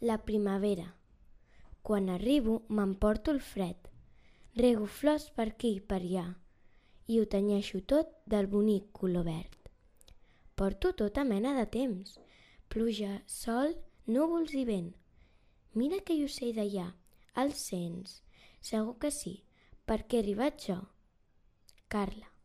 la primavera. Quan arribo m'emporto el fred. Rego flors per aquí i per allà i ho tenyeixo tot del bonic color verd. Porto tota mena de temps, pluja, sol, núvols i vent. Mira aquell ocell d'allà, el sents? Segur que sí, perquè he arribat jo. Carla.